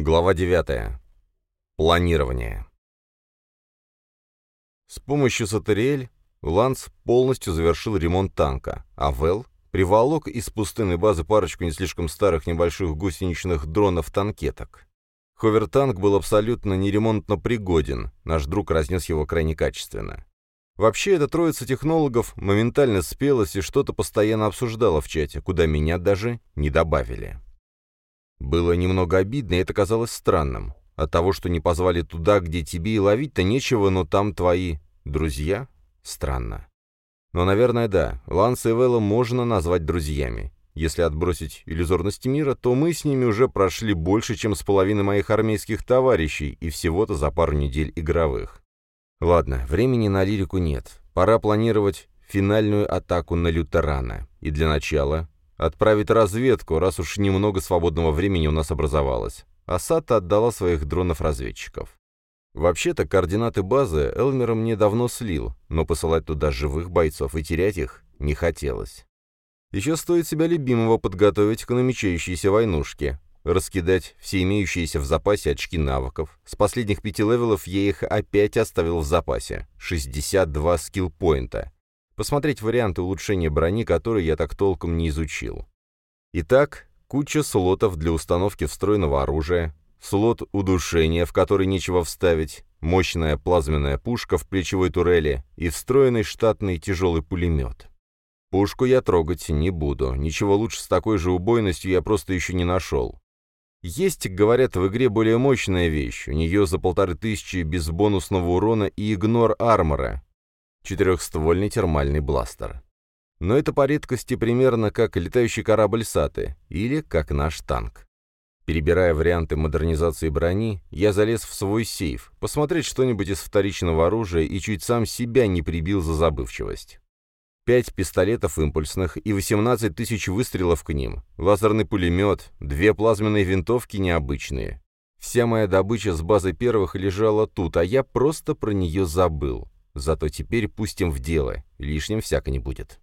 Глава 9. Планирование. С помощью Сатериэль Ланс полностью завершил ремонт танка, а Вэл приволок из пустынной базы парочку не слишком старых небольших гусеничных дронов-танкеток. Ховертанк был абсолютно неремонтно пригоден, наш друг разнес его крайне качественно. Вообще, эта троица технологов моментально спелась и что-то постоянно обсуждала в чате, куда меня даже не добавили. Было немного обидно, и это казалось странным. От того, что не позвали туда, где тебе и ловить-то нечего, но там твои друзья? Странно. Но, наверное, да, Ланс и Вэлла можно назвать друзьями. Если отбросить иллюзорность мира, то мы с ними уже прошли больше, чем с половиной моих армейских товарищей, и всего-то за пару недель игровых. Ладно, времени на лирику нет. Пора планировать финальную атаку на Лютерана. И для начала Отправить разведку, раз уж немного свободного времени у нас образовалось. Асата отдала своих дронов-разведчиков. Вообще-то координаты базы Элмер мне давно слил, но посылать туда живых бойцов и терять их не хотелось. Еще стоит себя любимого подготовить к намечающейся войнушке, раскидать все имеющиеся в запасе очки навыков. С последних пяти левелов я их опять оставил в запасе. 62 скилл-поинта посмотреть варианты улучшения брони, которые я так толком не изучил. Итак, куча слотов для установки встроенного оружия, слот удушения, в который нечего вставить, мощная плазменная пушка в плечевой турели и встроенный штатный тяжелый пулемет. Пушку я трогать не буду, ничего лучше с такой же убойностью я просто еще не нашел. Есть, говорят, в игре более мощная вещь, у нее за полторы тысячи без бонусного урона и игнор армора, четырехствольный термальный бластер. Но это по редкости примерно как летающий корабль Саты или как наш танк. Перебирая варианты модернизации брони, я залез в свой сейф, посмотреть что-нибудь из вторичного оружия и чуть сам себя не прибил за забывчивость. Пять пистолетов импульсных и 18 тысяч выстрелов к ним, лазерный пулемет, две плазменные винтовки необычные. Вся моя добыча с базы первых лежала тут, а я просто про нее забыл. Зато теперь пустим в дело, лишним всяко не будет.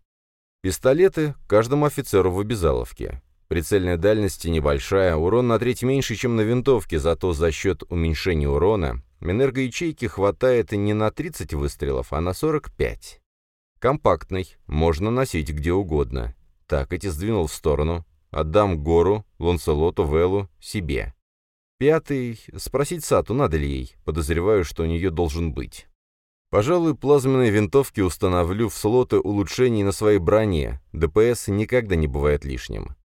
Пистолеты каждому офицеру в обязаловке. Прицельная дальность небольшая, урон на треть меньше, чем на винтовке, зато за счет уменьшения урона энергоячейки хватает не на 30 выстрелов, а на 45. Компактный, можно носить где угодно. Так, эти сдвинул в сторону. Отдам гору, Ланселоту, Велу, себе. Пятый. Спросить Сату, надо ли ей. Подозреваю, что у нее должен быть. Пожалуй, плазменные винтовки установлю в слоты улучшений на своей броне, ДПС никогда не бывает лишним.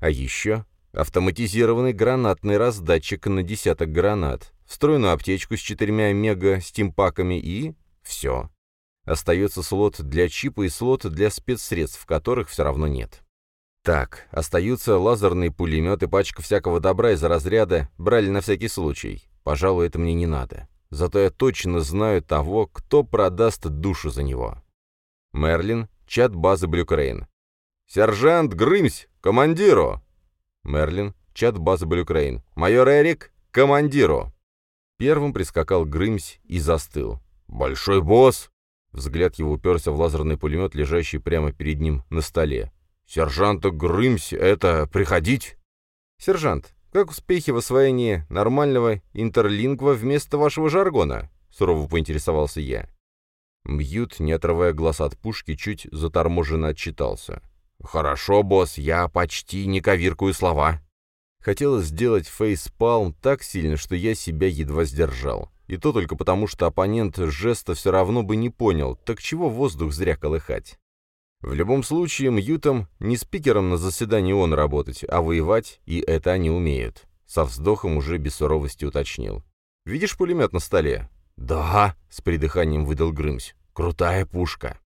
А еще автоматизированный гранатный раздатчик на десяток гранат, встроенную аптечку с четырьмя мега-стимпаками и... все. Остается слот для чипа и слот для спецсредств, которых все равно нет. Так, остаются лазерные пулеметы, пачка всякого добра из разряда брали на всякий случай. Пожалуй, это мне не надо. Зато я точно знаю того, кто продаст душу за него. Мерлин, чат базы Блюкрейн. «Сержант Грымсь, командиру!» Мерлин, чат базы Блюкрейн. «Майор Эрик, командиру!» Первым прискакал Грымсь и застыл. «Большой босс!» Взгляд его уперся в лазерный пулемет, лежащий прямо перед ним на столе. «Сержанта Грымсь, это приходить?» «Сержант, как успехи в освоении нормального интерлингва вместо вашего жаргона?» — сурово поинтересовался я. Мьют, не отрывая глаз от пушки, чуть заторможенно отчитался. «Хорошо, босс, я почти не коверкую слова». Хотелось сделать фейспалм так сильно, что я себя едва сдержал. И то только потому, что оппонент жеста все равно бы не понял, так чего воздух зря колыхать. В любом случае, Мьютом не спикером на заседании он работать, а воевать, и это они умеют. Со вздохом уже без суровости уточнил. «Видишь пулемет на столе?» «Да», — с придыханием выдал Грымсь. «Крутая пушка».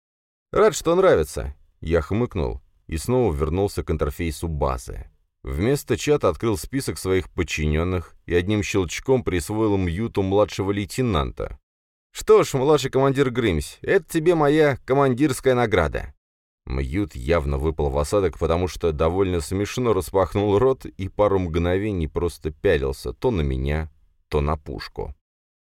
«Рад, что нравится». Я хмыкнул и снова вернулся к интерфейсу базы. Вместо чата открыл список своих подчиненных и одним щелчком присвоил Мьюту младшего лейтенанта. «Что ж, младший командир Грымсь, это тебе моя командирская награда. Мьют явно выпал в осадок, потому что довольно смешно распахнул рот и пару мгновений просто пялился то на меня, то на пушку.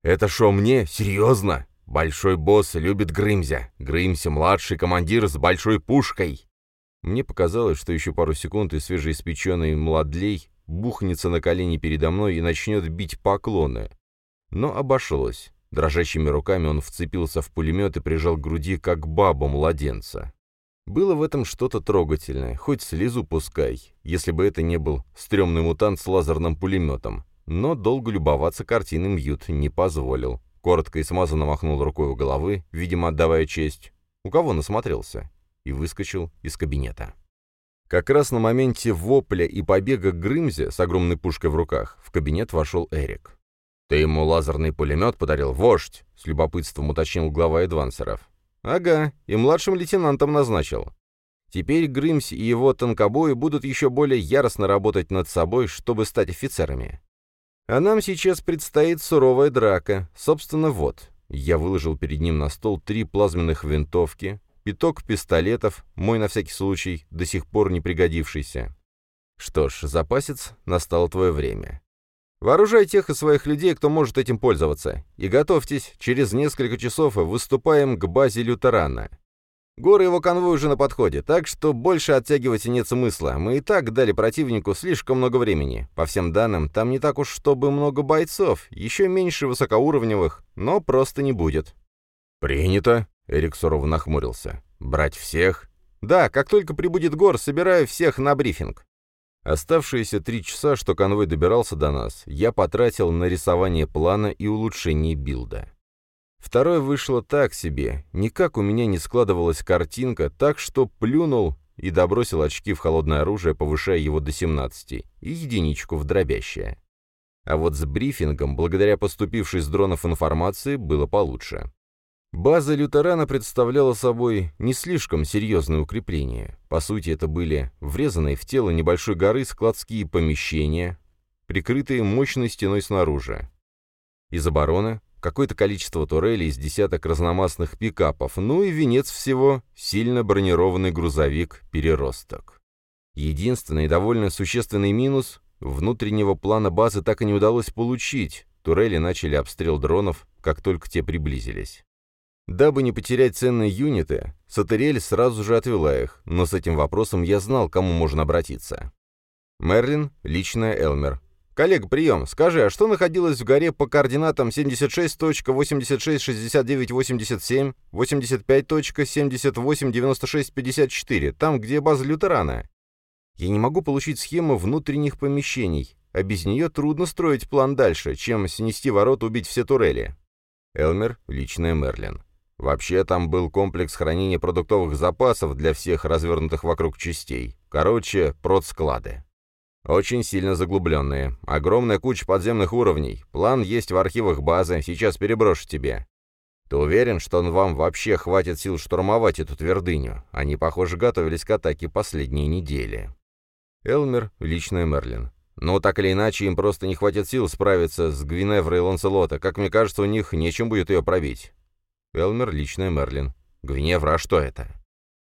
«Это шо мне? Серьезно? Большой босс любит Грымзя. Грымся младший командир с большой пушкой!» Мне показалось, что еще пару секунд и свежеиспеченный младлей бухнется на колени передо мной и начнет бить поклоны. Но обошлось. Дрожащими руками он вцепился в пулемет и прижал к груди, как баба младенца. Было в этом что-то трогательное, хоть слезу пускай, если бы это не был стрёмный мутант с лазерным пулеметом. Но долго любоваться картиной Мьют не позволил. Коротко и смазанно махнул рукой у головы, видимо, отдавая честь. У кого насмотрелся? И выскочил из кабинета. Как раз на моменте вопля и побега Грымзе с огромной пушкой в руках в кабинет вошел Эрик. «Ты ему лазерный пулемет подарил, вождь?» — с любопытством уточнил глава Эдвансеров. «Ага, и младшим лейтенантом назначил. Теперь Грымс и его танкобои будут еще более яростно работать над собой, чтобы стать офицерами. А нам сейчас предстоит суровая драка. Собственно, вот». Я выложил перед ним на стол три плазменных винтовки, пяток пистолетов, мой на всякий случай, до сих пор не пригодившийся. Что ж, запасец, настало твое время. Вооружай тех из своих людей, кто может этим пользоваться. И готовьтесь, через несколько часов выступаем к базе Лютерана. Горы его конвой уже на подходе, так что больше оттягивать нет смысла. Мы и так дали противнику слишком много времени. По всем данным, там не так уж чтобы много бойцов, еще меньше высокоуровневых, но просто не будет. «Принято», — Эрик сурово нахмурился. «Брать всех?» «Да, как только прибудет Гор, собираю всех на брифинг». Оставшиеся три часа, что конвой добирался до нас, я потратил на рисование плана и улучшение билда. Второе вышло так себе, никак у меня не складывалась картинка, так что плюнул и добросил очки в холодное оружие, повышая его до 17, и единичку в дробящее. А вот с брифингом, благодаря поступившей с дронов информации, было получше. База лютерана представляла собой не слишком серьезное укрепление. По сути, это были врезанные в тело небольшой горы складские помещения, прикрытые мощной стеной снаружи. Из обороны какое-то количество турелей из десяток разномастных пикапов, ну и венец всего — сильно бронированный грузовик-переросток. Единственный довольно существенный минус — внутреннего плана базы так и не удалось получить, турели начали обстрел дронов, как только те приблизились. Дабы не потерять ценные юниты, Сатерель сразу же отвела их, но с этим вопросом я знал, к кому можно обратиться. Мерлин, личная Элмер. «Коллега, прием. Скажи, а что находилось в горе по координатам 76.866987, 85.789654, там, где база Лютерана?» Я не могу получить схему внутренних помещений, а без нее трудно строить план дальше, чем снести ворот убить все турели. Элмер, личная Мерлин. Вообще, там был комплекс хранения продуктовых запасов для всех развернутых вокруг частей. Короче, продсклады. Очень сильно заглубленные. Огромная куча подземных уровней. План есть в архивах базы, сейчас переброшу тебе. Ты уверен, что он вам вообще хватит сил штурмовать эту твердыню? Они, похоже, готовились к атаке последние недели. Элмер, личная Мерлин. Ну, так или иначе, им просто не хватит сил справиться с Гвиневрой Ланселота. Как мне кажется, у них нечем будет ее пробить. Элмер, личная Мерлин. Гвиневра, что это?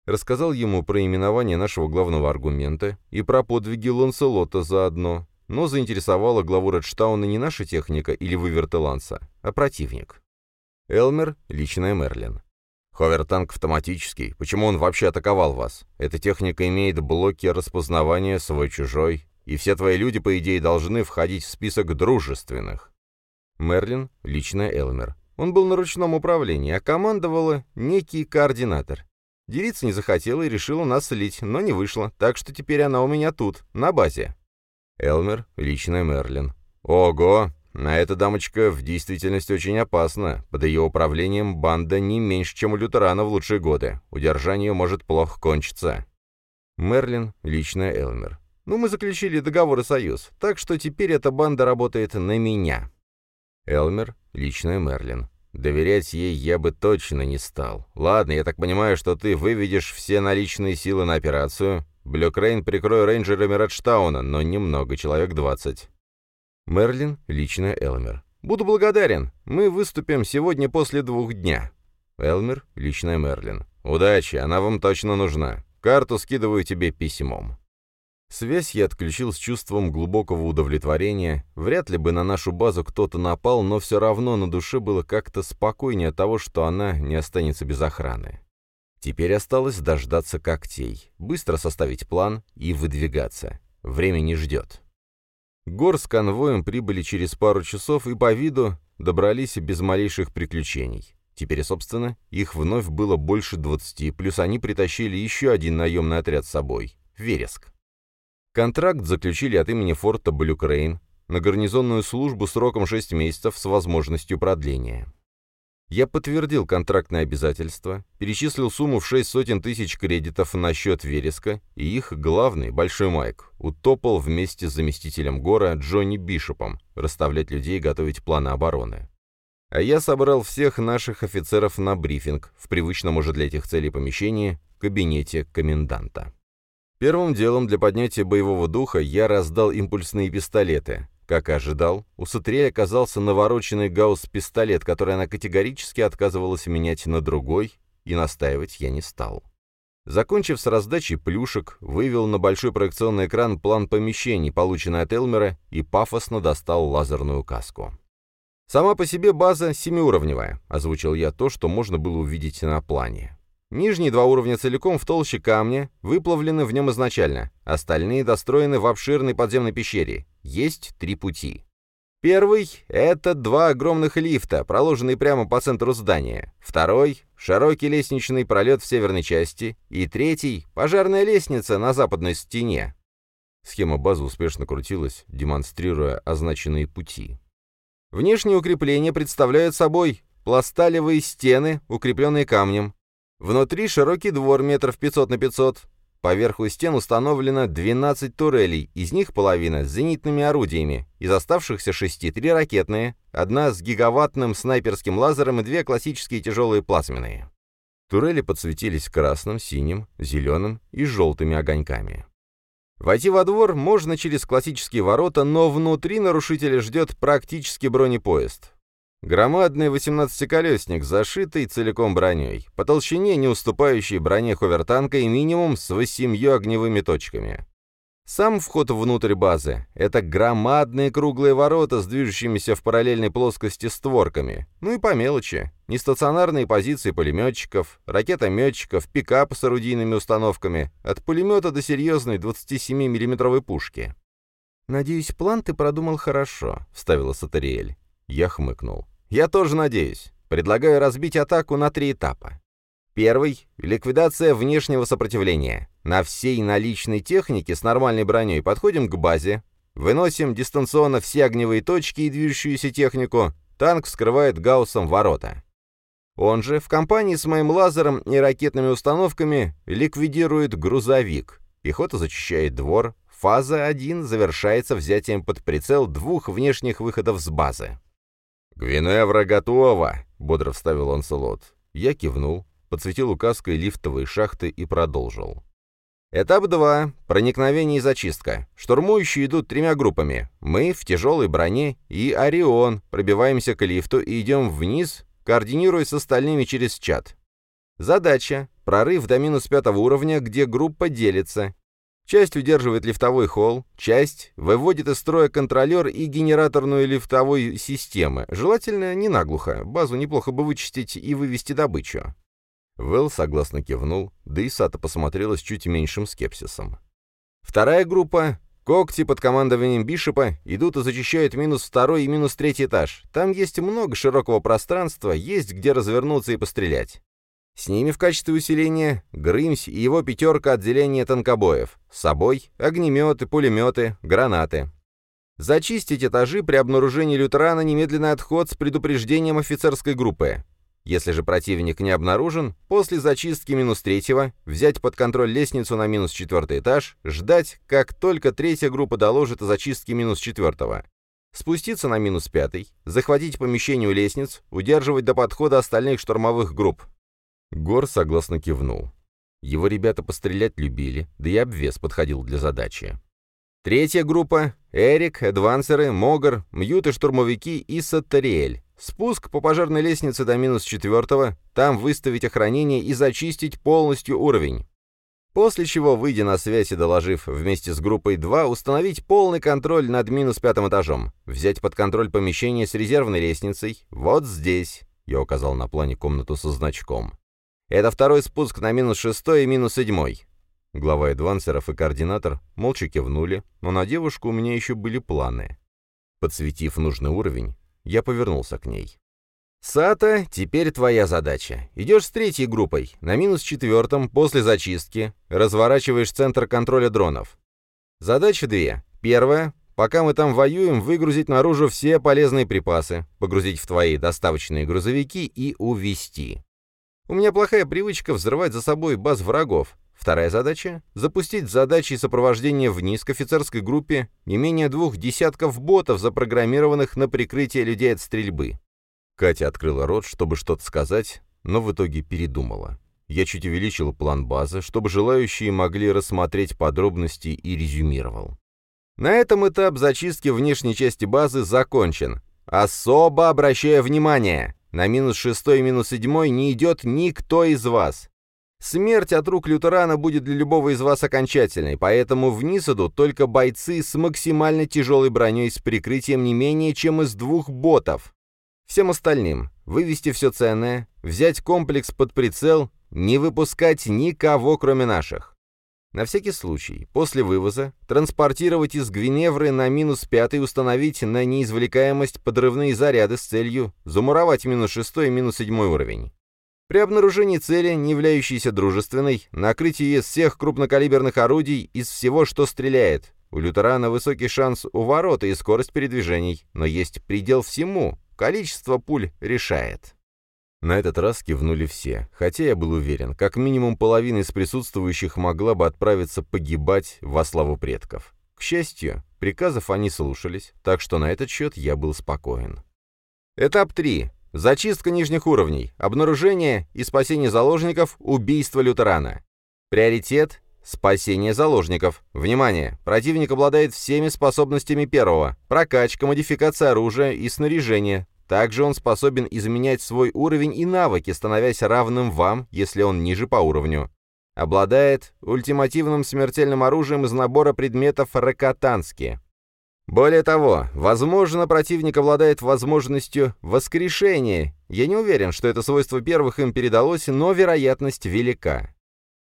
Рассказал ему про именование нашего главного аргумента и про подвиги Ланселота заодно, но заинтересовала главу Редштауна не наша техника или выверты Ланса, а противник. Элмер, личная Мерлин. Ховертанк автоматический. Почему он вообще атаковал вас? Эта техника имеет блоки распознавания свой-чужой, и все твои люди, по идее, должны входить в список дружественных. Мерлин, личная Элмер. Он был на ручном управлении, а командовала некий координатор. Делиться не захотела и решила нас слить, но не вышло, так что теперь она у меня тут, на базе. Элмер, личная Мерлин. Ого, а эта дамочка в действительности очень опасна. Под ее управлением банда не меньше, чем у лютерана в лучшие годы. Удержание может плохо кончиться. Мерлин, личная Элмер. Ну, мы заключили договор и союз, так что теперь эта банда работает на меня. Элмер, личная Мерлин. Доверять ей я бы точно не стал. Ладно, я так понимаю, что ты выведешь все наличные силы на операцию. Блюкрейн прикрой рейнджерами Радштауна, но немного, человек 20. Мерлин, личная Элмер. Буду благодарен. Мы выступим сегодня после двух дня. Элмер, личная Мерлин. Удачи, она вам точно нужна. Карту скидываю тебе письмом. Связь я отключил с чувством глубокого удовлетворения. Вряд ли бы на нашу базу кто-то напал, но все равно на душе было как-то спокойнее от того, что она не останется без охраны. Теперь осталось дождаться когтей, быстро составить план и выдвигаться. Время не ждет. Гор с конвоем прибыли через пару часов и по виду добрались без малейших приключений. Теперь, собственно, их вновь было больше двадцати, плюс они притащили еще один наемный отряд с собой — Вереск. Контракт заключили от имени форта Блюкрейн на гарнизонную службу сроком 6 месяцев с возможностью продления. Я подтвердил контрактные обязательства, перечислил сумму в шесть сотен тысяч кредитов на счет Вереска, и их главный, Большой Майк, утопал вместе с заместителем Гора Джонни Бишопом расставлять людей и готовить планы обороны. А я собрал всех наших офицеров на брифинг в привычном уже для этих целей помещении кабинете коменданта. Первым делом для поднятия боевого духа я раздал импульсные пистолеты, как и ожидал, у Сатрель оказался навороченный гаусс-пистолет, который она категорически отказывалась менять на другой, и настаивать я не стал. Закончив с раздачей плюшек, вывел на большой проекционный экран план помещений, полученный от Элмера, и пафосно достал лазерную каску. «Сама по себе база семиуровневая», — озвучил я то, что можно было увидеть на плане. Нижние два уровня целиком в толще камня, выплавлены в нем изначально, остальные достроены в обширной подземной пещере. Есть три пути. Первый — это два огромных лифта, проложенные прямо по центру здания. Второй — широкий лестничный пролет в северной части. И третий — пожарная лестница на западной стене. Схема базы успешно крутилась, демонстрируя означенные пути. Внешние укрепления представляют собой пласталевые стены, укрепленные камнем, Внутри широкий двор метров 500 на 500. Поверху стен установлено 12 турелей, из них половина с зенитными орудиями, из оставшихся шести три ракетные, одна с гигаваттным снайперским лазером и две классические тяжелые плазменные. Турели подсветились красным, синим, зеленым и желтыми огоньками. Войти во двор можно через классические ворота, но внутри нарушителя ждет практически бронепоезд. Громадный 18-колесник, зашитый целиком броней, по толщине не уступающий броне ховертанка и минимум с восемью огневыми точками. Сам вход внутрь базы — это громадные круглые ворота с движущимися в параллельной плоскости створками. Ну и по мелочи. Нестационарные позиции пулеметчиков, ракетометчиков, пикап с орудийными установками, от пулемета до серьезной 27 миллиметровой пушки. «Надеюсь, план ты продумал хорошо», — вставила Сатериэль. Я хмыкнул. «Я тоже надеюсь. Предлагаю разбить атаку на три этапа. Первый — ликвидация внешнего сопротивления. На всей наличной технике с нормальной броней подходим к базе, выносим дистанционно все огневые точки и движущуюся технику, танк вскрывает гауссом ворота. Он же в компании с моим лазером и ракетными установками ликвидирует грузовик. Пехота зачищает двор. Фаза 1 завершается взятием под прицел двух внешних выходов с базы. «Гвиневра готова!» — бодро вставил Ланселот. Я кивнул, подсветил указкой лифтовые шахты и продолжил. Этап 2. Проникновение и зачистка. Штурмующие идут тремя группами. Мы в тяжелой броне и Орион пробиваемся к лифту и идем вниз, координируясь с остальными через чат. Задача. Прорыв до минус пятого уровня, где группа делится. Часть удерживает лифтовой холл, часть выводит из строя контролер и генераторную лифтовой системы. Желательно не наглухо, базу неплохо бы вычистить и вывести добычу. Вэл согласно кивнул, да и Сата посмотрела с чуть меньшим скепсисом. Вторая группа Когти под командованием Бишопа идут и зачищают минус второй и минус третий этаж. Там есть много широкого пространства, есть где развернуться и пострелять. С ними в качестве усиления Грымсь и его пятерка отделения танкобоев. С собой огнеметы, пулеметы, гранаты. Зачистить этажи при обнаружении лютерана немедленный отход с предупреждением офицерской группы. Если же противник не обнаружен, после зачистки минус третьего взять под контроль лестницу на минус четвертый этаж, ждать, как только третья группа доложит о зачистке минус четвертого. Спуститься на минус пятый, захватить помещение у лестниц, удерживать до подхода остальных штурмовых групп. Гор согласно кивнул. Его ребята пострелять любили, да и обвес подходил для задачи. Третья группа — Эрик, Эдвансеры, Могар, Мьюты-штурмовики и Саттериэль. Спуск по пожарной лестнице до минус четвертого, там выставить охранение и зачистить полностью уровень. После чего, выйдя на связь и доложив вместе с группой 2, установить полный контроль над минус пятым этажом, взять под контроль помещение с резервной лестницей, вот здесь, я указал на плане комнату со значком. Это второй спуск на минус шестой и минус седьмой. Глава Эдвансеров и координатор молча кивнули, но на девушку у меня еще были планы. Подсветив нужный уровень, я повернулся к ней. «Сата, теперь твоя задача. Идешь с третьей группой, на минус четвертом, после зачистки, разворачиваешь центр контроля дронов. Задача две. Первая Пока мы там воюем, выгрузить наружу все полезные припасы, погрузить в твои доставочные грузовики и увезти. У меня плохая привычка взрывать за собой баз врагов. Вторая задача — запустить задачи сопровождения вниз к офицерской группе не менее двух десятков ботов, запрограммированных на прикрытие людей от стрельбы. Катя открыла рот, чтобы что-то сказать, но в итоге передумала. Я чуть увеличил план базы, чтобы желающие могли рассмотреть подробности и резюмировал. На этом этап зачистки внешней части базы закончен. Особо обращаю внимание, на минус шестой и минус седьмой не идет никто из вас. Смерть от рук лютерана будет для любого из вас окончательной, поэтому вниз идут только бойцы с максимально тяжелой броней с прикрытием не менее чем из двух ботов. Всем остальным вывести все ценное, взять комплекс под прицел, не выпускать никого, кроме наших. На всякий случай, после вывоза, транспортировать из Гвиневры на минус пятый установить на неизвлекаемость подрывные заряды с целью замуровать минус шестой и минус седьмой уровень. При обнаружении цели, не являющейся дружественной, накрыть ее из всех крупнокалиберных орудий, из всего, что стреляет. У лютерана высокий шанс у ворота и скорость передвижений, но есть предел всему. Количество пуль решает. На этот раз кивнули все, хотя я был уверен, как минимум половина из присутствующих могла бы отправиться погибать во славу предков. К счастью, приказов они слушались, так что на этот счет я был спокоен. Этап 3. Зачистка нижних уровней, обнаружение и спасение заложников, убийство лютерана. Приоритет – спасение заложников. Внимание! Противник обладает всеми способностями первого. Прокачка, модификация оружия и снаряжения, также он способен изменять свой уровень и навыки, становясь равным вам, если он ниже по уровню. Обладает ультимативным смертельным оружием из набора предметов Ракатански. Более того, возможно, противник обладает возможностью воскрешения. Я не уверен, что это свойство первых им передалось, но вероятность велика.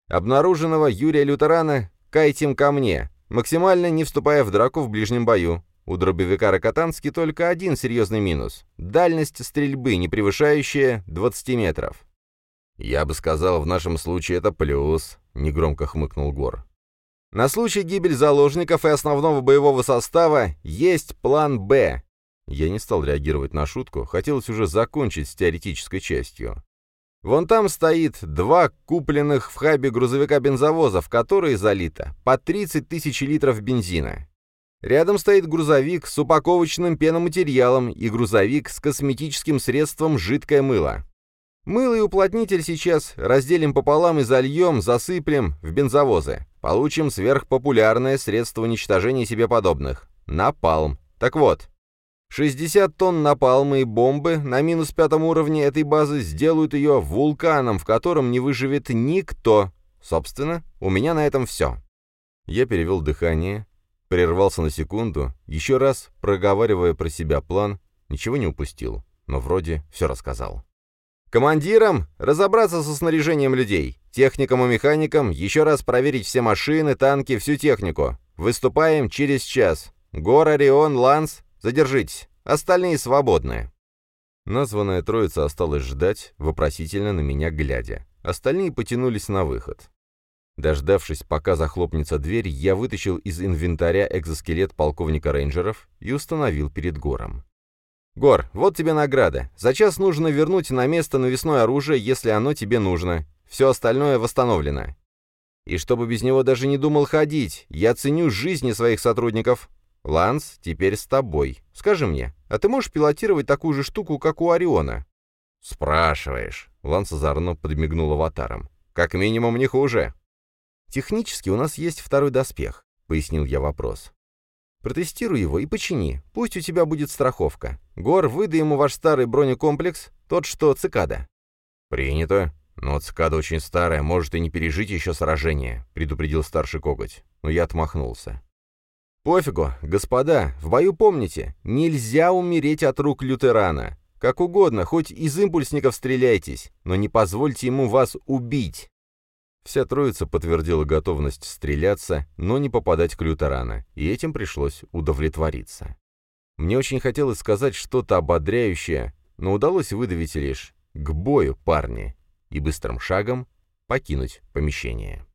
Обнаруженного Юрия Лютерана кайтим ко мне, максимально не вступая в драку в ближнем бою. У дробовика Рокотански только один серьезный минус — дальность стрельбы, не превышающая 20 метров. «Я бы сказал, в нашем случае это плюс», — негромко хмыкнул Гор. «На случай гибель заложников и основного боевого состава есть план «Б». Я не стал реагировать на шутку, хотелось уже закончить с теоретической частью. Вон там стоит два купленных в хабе грузовика бензовоза, в которые залито по 30 тысяч литров бензина. Рядом стоит грузовик с упаковочным пеноматериалом и грузовик с косметическим средством «Жидкое мыло». Мыло и уплотнитель сейчас разделим пополам и зальем, засыплем в бензовозы. Получим сверхпопулярное средство уничтожения себе подобных – напалм. Так вот, 60 тонн напалма и бомбы на минус пятом уровне этой базы сделают ее вулканом, в котором не выживет никто. Собственно, у меня на этом все. Я перевел дыхание, Прервался на секунду, еще раз проговаривая про себя план, ничего не упустил, но вроде все рассказал. Командирам разобраться со снаряжением людей, техникам и механикам еще раз проверить все машины, танки, всю технику. Выступаем через час. Гор, Орион, Ланс, задержитесь. Остальные свободны. Названная троица осталась ждать, вопросительно на меня глядя. Остальные потянулись на выход. Дождавшись, пока захлопнется дверь, я вытащил из инвентаря экзоскелет полковника рейнджеров и установил перед Гором. «Гор, вот тебе награда. За час нужно вернуть на место навесное оружие, если оно тебе нужно. Все остальное восстановлено. И чтобы без него даже не думал ходить, я ценю жизни своих сотрудников. Ланс, теперь с тобой. Скажи мне, а ты можешь пилотировать такую же штуку, как у Ориона?» «Спрашиваешь». Ланс озорно подмигнул аватаром. «Как минимум не хуже». «Технически у нас есть второй доспех», — пояснил я вопрос. «Протестируй его и почини. Пусть у тебя будет страховка. Гор, выдай ему ваш старый бронекомплекс, тот, что цикада». «Принято. Но цикада очень старая, может и не пережить еще сражение», — предупредил старший коготь. Но я отмахнулся. «Пофигу, господа, в бою помните, нельзя умереть от рук лютерана. Как угодно, хоть из импульсников стреляйтесь, но не позвольте ему вас убить. Вся троица подтвердила готовность стреляться, но не попадать клюторана, и этим пришлось удовлетвориться. Мне очень хотелось сказать что-то ободряющее, но удалось выдавить лишь «к бою, парни!» и быстрым шагом покинуть помещение.